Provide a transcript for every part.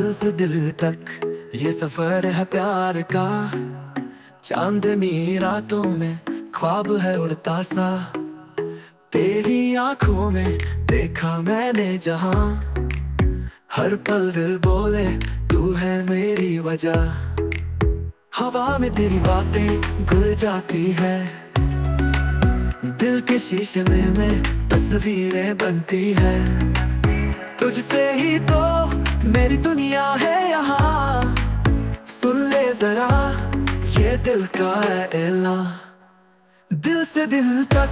दिल से दिल तक, ये सफ़र है प्यार का। चांदनी रातों में ख्वाब है उड़ता सा। तेरी आँखों में देखा मैंने जहाँ। हर पल दिल बोले, तू है मेरी वजह। हवा में तेरी बातें घुल जाती है। दिल के शीशे में में तस्वीरें बनती है। तुझसे ही तो मेरी दुनिया है यहाँ। सुन ले जरा, ये दिल का एला दिल से दिल तक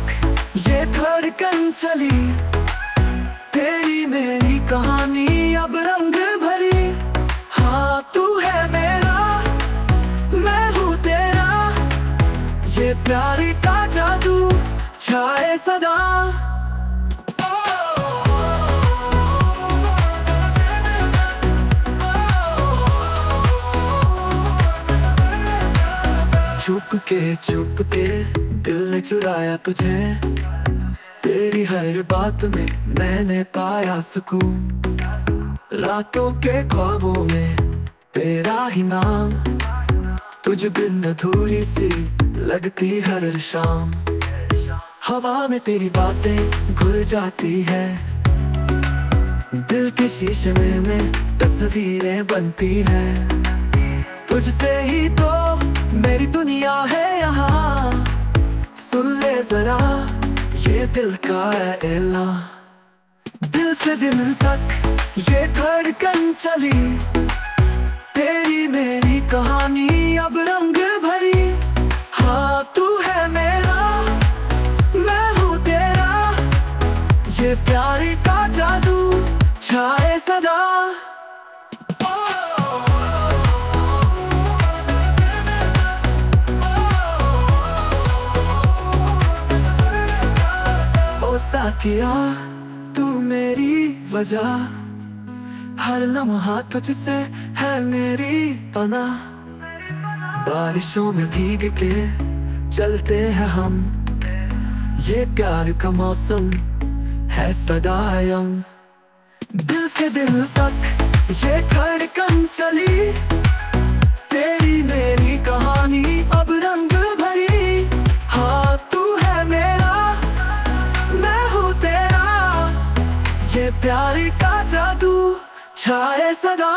ये धड़कन चली। तेरी मेरी कहानी अब रंग भरी। हाँ तू है मेरा, मैं हूँ तेरा। ये प्यार का जादू, छाए सदा। के चुप के दिल ने चुराया तुझे। तेरी हर बात में मैंने पाया सुकून। रातों के ख्वाबों में तेरा ही नाम। तुझ बिन अधूरी सी लगती हर शाम। हवा में तेरी बातें घुल जाती है। दिल के शीशे में में तस्वीरें बनती है। तुझसे ही तो मेरी दुनिया है। जरा ये दिल का एला दिल से दिल तक ये धड़कन चली। तेरी मेरी कहानी अब रंग भरी। हाँ तू है मेरा, मैं हूँ तेरा। ये प्यार का जादू, छाए सदा। ओ साथिया तू मेरी वजह। हर लम्हा तुझसे है मेरी पना बारिशों में भीग के चलते हैं हम। ये प्यार का मौसम है सदायम। दिल से दिल तक ये धड़कन चली। प्यार का जादू छाए सदा।